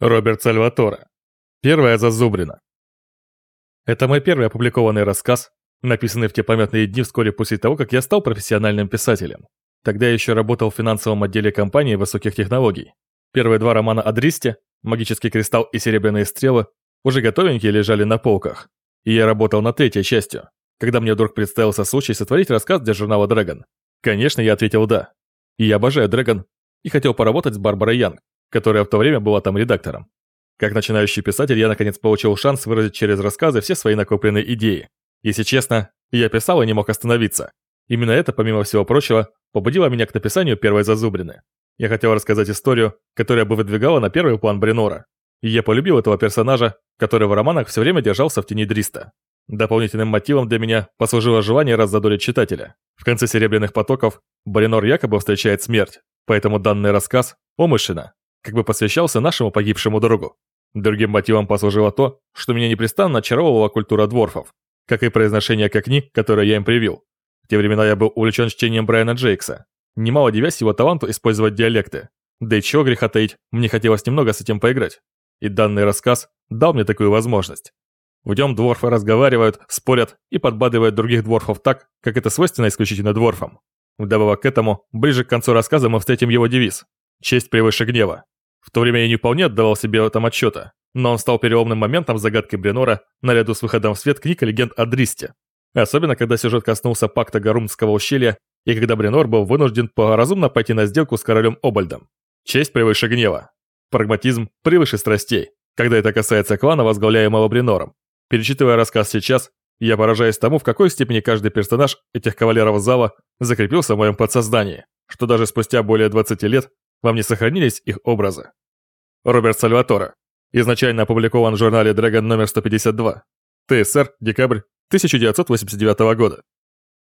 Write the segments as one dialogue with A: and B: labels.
A: Роберт Сальваторе. Первая зазубрина. Это мой первый опубликованный рассказ, написанный в те памятные дни вскоре после того, как я стал профессиональным писателем. Тогда я еще работал в финансовом отделе компании высоких технологий. Первые два романа о Дристе, «Магический кристалл» и «Серебряные стрелы» уже готовенькие лежали на полках. И я работал над третьей частью, когда мне вдруг представился случай сотворить рассказ для журнала Dragon. Конечно, я ответил «да». И я обожаю Dragon и хотел поработать с Барбарой Янг, которая в то время была там редактором. Как начинающий писатель, я наконец получил шанс выразить через рассказы все свои накопленные идеи. Если честно, я писал и не мог остановиться. Именно это, помимо всего прочего, побудило меня к написанию первой зазубрины. Я хотел рассказать историю, которая бы выдвигала на первый план Бренора. И я полюбил этого персонажа, который в романах все время держался в тени Дриста. Дополнительным мотивом для меня послужило желание раззадорить читателя. В конце «Серебряных потоков» Бренор якобы встречает смерть, поэтому данный рассказ умышленно как бы посвящался нашему погибшему другу. Другим мотивом послужило то, что меня непрестанно очаровывала культура дворфов, как и произношение кокни, которое я им привил. В те времена я был увлечен чтением Брайана Джейкса, немало девясь его таланту использовать диалекты. Да и чего греха таить, мне хотелось немного с этим поиграть. И данный рассказ дал мне такую возможность. В нем дворфы разговаривают, спорят и подбадривают других дворфов так, как это свойственно исключительно дворфам. Вдобавок к этому, ближе к концу рассказа мы встретим его девиз «Честь превыше гнева». В то время я не вполне отдавал себе в этом отчета, но он стал переломным моментом загадки Бренора наряду с выходом в свет книг и легенд о Дристе. Особенно, когда сюжет коснулся пакта Гарумского ущелья и когда Бренор был вынужден благоразумно пойти на сделку с королем Обальдом. Честь превыше гнева. Прагматизм превыше страстей, когда это касается клана, возглавляемого Бренором. Перечитывая рассказ сейчас, я поражаюсь тому, в какой степени каждый персонаж этих кавалеров зала закрепился в моем подсознании, что даже спустя более 20 лет вам не сохранились их образы. Роберт Сальваторе. Изначально опубликован в журнале Dragon номер 152. ТСР, декабрь 1989 года.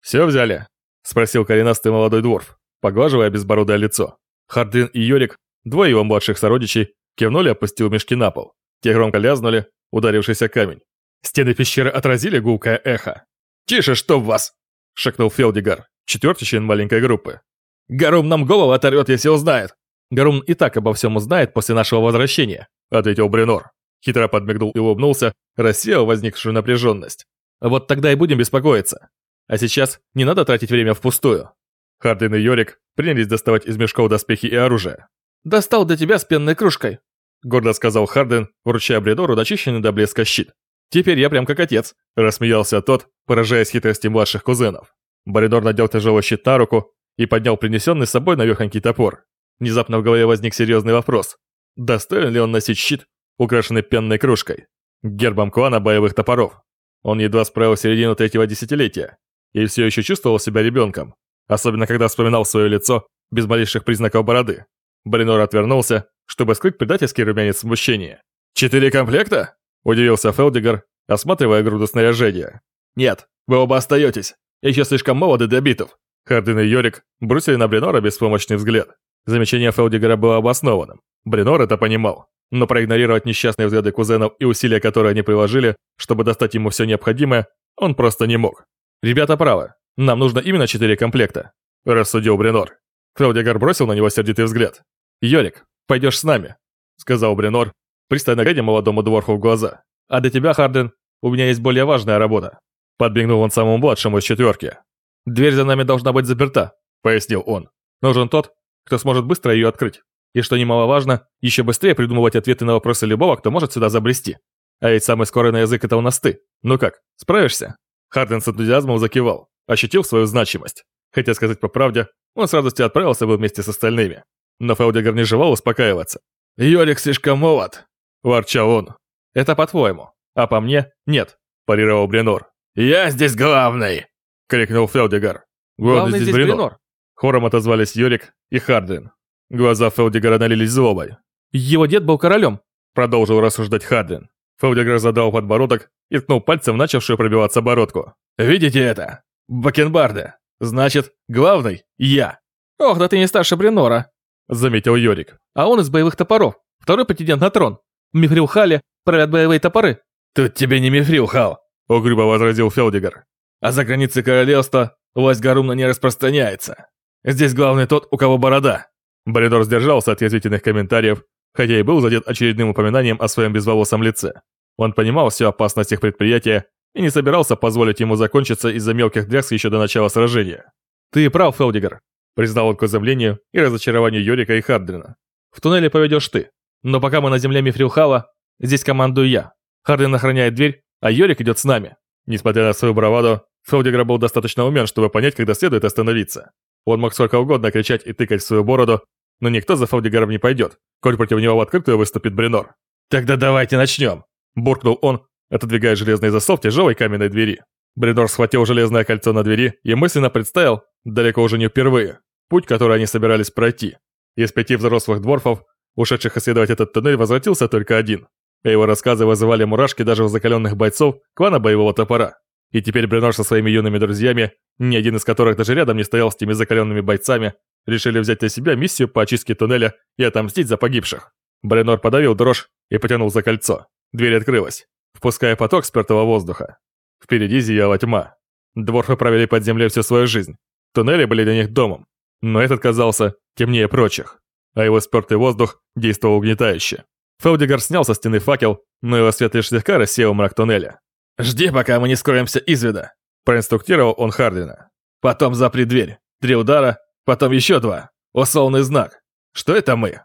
A: «Все взяли?» – спросил коренастый молодой дворф, поглаживая безбородое лицо. Хардрин и Йорик, двое его младших сородичей, кивнули, опустил мешки на пол. Те громко лязнули, ударившийся камень. Стены пещеры отразили гулкое эхо. «Тише, чтоб вас!» – шепнул Фелдигар, четвертый член маленькой группы. «Гарум нам голову оторвет, если узнает!» Гарун и так обо всем узнает после нашего возвращения», — ответил Бренор. Хитро подмигнул и улыбнулся, рассеял возникшую напряженность. «Вот тогда и будем беспокоиться. А сейчас не надо тратить время впустую». Хардин и Йорик принялись доставать из мешков доспехи и оружие. «Достал для тебя с пенной кружкой», — гордо сказал Хардин, вручая Бренору начищенный до блеска щит. «Теперь я прям как отец», — рассмеялся тот, поражаясь хитрости младших кузенов. Бренор надел тяжелый щит на руку и поднял принесенный с собой навехонький топор. Внезапно в голове возник серьезный вопрос. Достоин ли он носить щит, украшенный пенной кружкой? Гербом клана боевых топоров. Он едва справил середину третьего десятилетия и все еще чувствовал себя ребенком, особенно когда вспоминал свое лицо без малейших признаков бороды. Блинор отвернулся, чтобы скрыть предательский румянец смущения. «Четыре комплекта?» – удивился Фелдигар, осматривая груду снаряжения. «Нет, вы оба остаетесь. Еще слишком молоды для битв». Хардин и Йорик бросили на Блинора беспомощный взгляд. Замечание Фелдигера было обоснованным. Бринор это понимал. Но проигнорировать несчастные взгляды кузенов и усилия, которые они приложили, чтобы достать ему все необходимое, он просто не мог. «Ребята правы. Нам нужно именно четыре комплекта», – рассудил Бринор. Фелдигер бросил на него сердитый взгляд. «Йорик, пойдешь с нами», – сказал Бринор, пристально глядя молодому дворфу в глаза. «А для тебя, Харден, у меня есть более важная работа». Подбегнул он самому младшему из четверки. «Дверь за нами должна быть заперта», – пояснил он. «Нужен тот, кто сможет быстро ее открыть. И что немаловажно, еще быстрее придумывать ответы на вопросы любого, кто может сюда забрести. А ведь самый скорый на язык это у нас ты. Ну как, справишься? Харден с энтузиазмом закивал, ощутил свою значимость. Хотя сказать по правде, он с радостью отправился бы вместе с остальными. Но Фелдигер не желал успокаиваться. «Йорик слишком молод», – ворчал он. «Это по-твоему. А по мне – нет», – парировал Бренор. «Я здесь главный!» – крикнул Фелдигар.
B: «Главный, главный здесь Бренор. Бренор.
A: Хором отозвались Йорик и Харден. Глаза Фелдигара налились злобой.
B: «Его дед был королем», —
A: продолжил рассуждать Харден. Фелдигар задал подбородок и ткнул пальцем начавшую пробиваться бородку. «Видите это? Бакенбарды. Значит, главный — я».
B: «Ох, да ты не старше Бренора», —
A: заметил Йорик.
B: «А он из боевых топоров. Второй претендент на трон. Мифрил Халли правят боевые топоры».
A: «Тут тебе не Мифрил Хал», — угрюмо возразил Фелдигар. «А за границы королевства власть Гарумна не распространяется. Здесь главный тот, у кого борода». Боридор сдержался от язвительных комментариев хотя и был задет очередным упоминанием о своем безволосом лице. Он понимал всю опасность их предприятия и не собирался позволить ему закончиться из-за мелких дрязг еще до начала сражения.
B: «Ты прав, Фелдигер», —
A: признал он к изумлению и разочарованию Йорика и Хардрина.
B: «В туннеле поведешь ты. Но пока мы на земле Мифрилхала, здесь командую я. Хардин охраняет дверь, а Йорик идет с нами».
A: Несмотря на свою браваду, Фелдигер был достаточно умен, чтобы понять, когда следует остановиться. Он мог сколько угодно кричать и тыкать в свою бороду, но никто за Фелдигером не пойдет, коль против него в открытую выступит Бринор. «Тогда давайте начнем!» – буркнул он, отодвигая железный засов тяжелой каменной двери. Бринор схватил железное кольцо на двери и мысленно представил, далеко уже не впервые, путь, который они собирались пройти. Из пяти взрослых дворфов, ушедших исследовать этот туннель, возвратился только один. А его рассказы вызывали мурашки даже у закаленных бойцов клана боевого топора. И теперь Бренор со своими юными друзьями, ни один из которых даже рядом не стоял с теми закаленными бойцами, решили взять на себя миссию по очистке туннеля и отомстить за погибших. Бренор подавил дрожь и потянул за кольцо. Дверь открылась, впуская поток спертого воздуха. Впереди зияла тьма. Дворфы провели под землей всю свою жизнь. Туннели были для них домом. Но этот казался темнее прочих. А его спертый воздух действовал угнетающе. Фелдигар снял со стены факел, но его свет лишь слегка рассеял мрак туннеля. «Жди, пока мы не скроемся из вида», – проинструктировал он Хардина. «Потом запри дверь. Три удара, потом еще два. Условный знак. Что это мы?»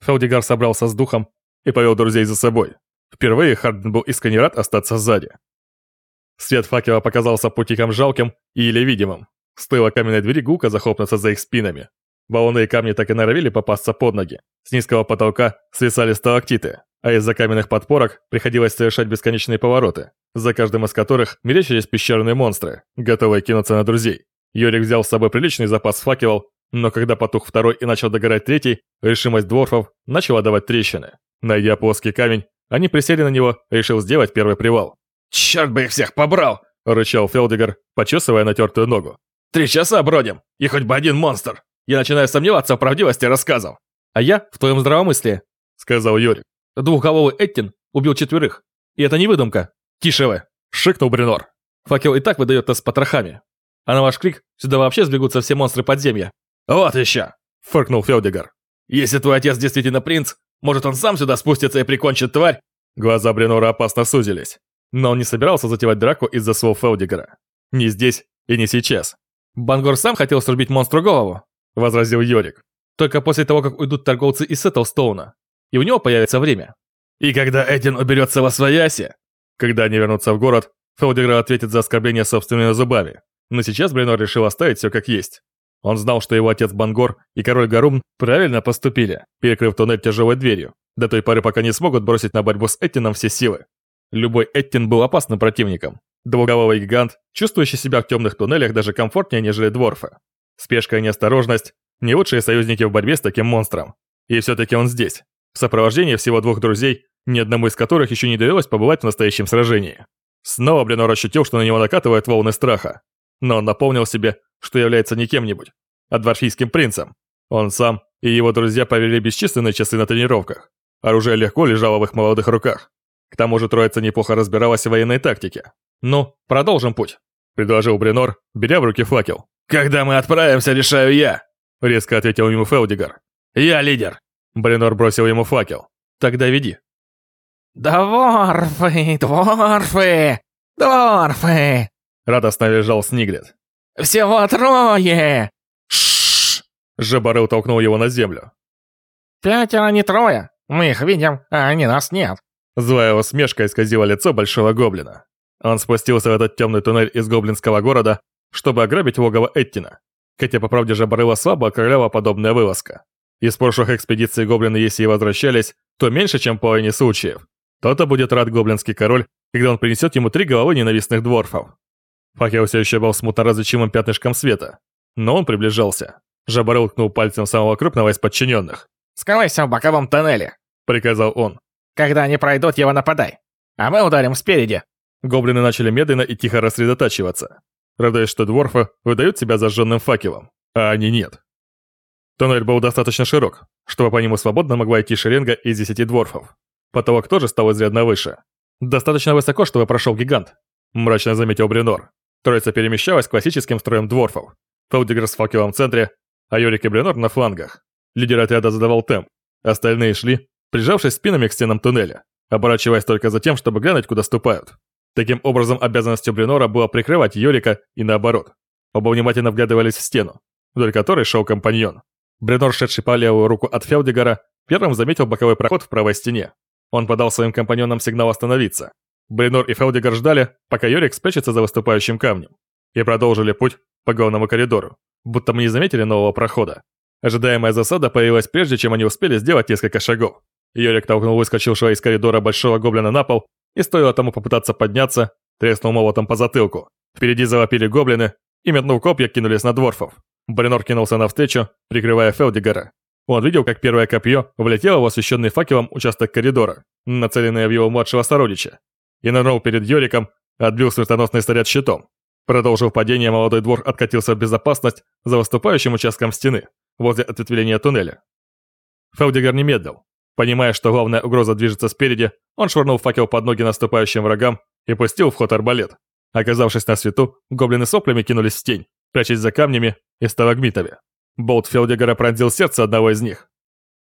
A: Фелдигар собрался с духом и повел друзей за собой. Впервые Хардин был искренне рад остаться сзади. Свет факела показался путиком жалким и еле видимым. Стоило каменной двери гулко захлопнуться за их спинами. Баллоны камни так и норовили попасться под ноги. С низкого потолка свисали сталактиты, а из-за каменных подпорок приходилось совершать бесконечные повороты, за каждым из которых мерещились пещерные монстры, готовые кинуться на друзей. Йорик взял с собой приличный запас факелов, но когда потух второй и начал догорать третий, решимость дворфов начала давать трещины. Найдя плоский камень, они присели на него, решил сделать первый привал. «Черт бы их всех побрал!» – рычал Фелдигар, почесывая натертую ногу. «Три часа бродим, и хоть бы один монстр!» Я начинаю сомневаться в правдивости рассказов.
B: А я в твоем здравомыслии,
A: сказал Юрий.
B: Двухголовый Эттин убил четверых. И это не выдумка.
A: Тише вы, шикнул Бринор.
B: Факел и так выдает нас с потрохами. А на ваш крик сюда вообще сбегутся все монстры подземья.
A: Вот еще, фыркнул Фелдигар. Если твой отец действительно принц, может он сам сюда спустится и прикончит тварь? Глаза Бринора опасно сузились. Но он не собирался затевать драку из-за слов Фелдигара. Не здесь и не сейчас.
B: Бангор сам хотел срубить монстру голову, —
A: возразил Йорик.
B: «Только после того, как уйдут торговцы из Сеттлстоуна, и у него появится время».
A: «И когда Эдин уберется во свояси?» Когда они вернутся в город, Фелдигра ответит за оскорбление собственными зубами. Но сейчас Бренор решил оставить все как есть. Он знал, что его отец Бангор и король Гарум правильно поступили, перекрыв туннель тяжелой дверью, до той поры, пока не смогут бросить на борьбу с Эттином все силы. Любой Эттин был опасным противником. Двуголовый гигант, чувствующий себя в темных туннелях даже комфортнее, нежели дворфы. Спешка и неосторожность – не лучшие союзники в борьбе с таким монстром. И все-таки он здесь, в сопровождении всего двух друзей, ни одному из которых еще не довелось побывать в настоящем сражении. Снова Бренор ощутил, что на него накатывают волны страха. Но он напомнил себе, что является не кем-нибудь, а дворфийским принцем. Он сам и его друзья провели бесчисленные часы на тренировках. Оружие легко лежало в их молодых руках. К тому же троица неплохо разбиралась в военной тактике. «Ну, продолжим путь», — предложил Бренор, беря в руки факел. «Когда мы отправимся, решаю я», — резко ответил ему Фелдигар. «Я лидер». Бренор бросил ему факел. «Тогда веди».
C: «Дворфы, дворфы, дворфы!»
A: Радостно визжал Сниглет.
C: «Всего трое!»
A: «Шшш!» Жабары толкнул его на землю.
C: «Пятеро, не трое. Мы их видим, а они нас нет».
A: Злая усмешка исказила лицо большого гоблина. Он спустился в этот темный туннель из гоблинского города чтобы ограбить логово Эттина. Хотя, по правде же, Барыла слабо окрыляла подобная вылазка. Из прошлых экспедиций гоблины, если и возвращались, то меньше, чем половине случаев. То-то будет рад гоблинский король, когда он принесет ему три головы ненавистных дворфов. Факел все еще был смутно различимым пятнышком света. Но он приближался. Жабарыл ткнул пальцем самого крупного из подчиненных.
C: «Скройся в боковом тоннеле», —
A: приказал он.
C: «Когда они пройдут, его нападай. А мы ударим спереди».
A: Гоблины начали медленно и тихо рассредотачиваться радуясь, что дворфы выдают себя зажженным факелом, а они нет. Туннель был достаточно широк, чтобы по нему свободно могла идти шеренга из десяти дворфов. Потолок тоже стал изрядно выше. Достаточно высоко, чтобы прошел гигант, мрачно заметил Бренор. Троица перемещалась классическим строем дворфов. Фелдигер с факелом в центре, а Йорик и Бренор на флангах. Лидер отряда задавал темп, остальные шли, прижавшись спинами к стенам туннеля, оборачиваясь только за тем, чтобы глянуть, куда ступают. Таким образом, обязанностью Бринора было прикрывать Йорика и наоборот. Оба внимательно вглядывались в стену, вдоль которой шел компаньон. Бринор, шедший по левую руку от Фелдигара, первым заметил боковой проход в правой стене. Он подал своим компаньонам сигнал остановиться. Бринор и Фелдигар ждали, пока Йорик спрячется за выступающим камнем, и продолжили путь по главному коридору, будто мы не заметили нового прохода. Ожидаемая засада появилась прежде, чем они успели сделать несколько шагов. Йорик толкнул выскочившего из коридора большого гоблина на пол, и стоило тому попытаться подняться, треснул молотом по затылку. Впереди завопили гоблины, и метнув копья, кинулись на дворфов. Бринор кинулся навстречу, прикрывая Фелдигара. Он видел, как первое копье влетело в освещенный факелом участок коридора, нацеленное в его младшего сородича, и нырнул перед Йориком, отбил смертоносный снаряд щитом. Продолжив падение, молодой двор откатился в безопасность за выступающим участком стены, возле ответвления туннеля. Фелдигар не медлил. Понимая, что главная угроза движется спереди, он швырнул факел под ноги наступающим врагам и пустил в ход арбалет. Оказавшись на свету, гоблины соплями кинулись в тень, прячась за камнями и сталагмитами. Болт Фелдигара пронзил сердце одного из них.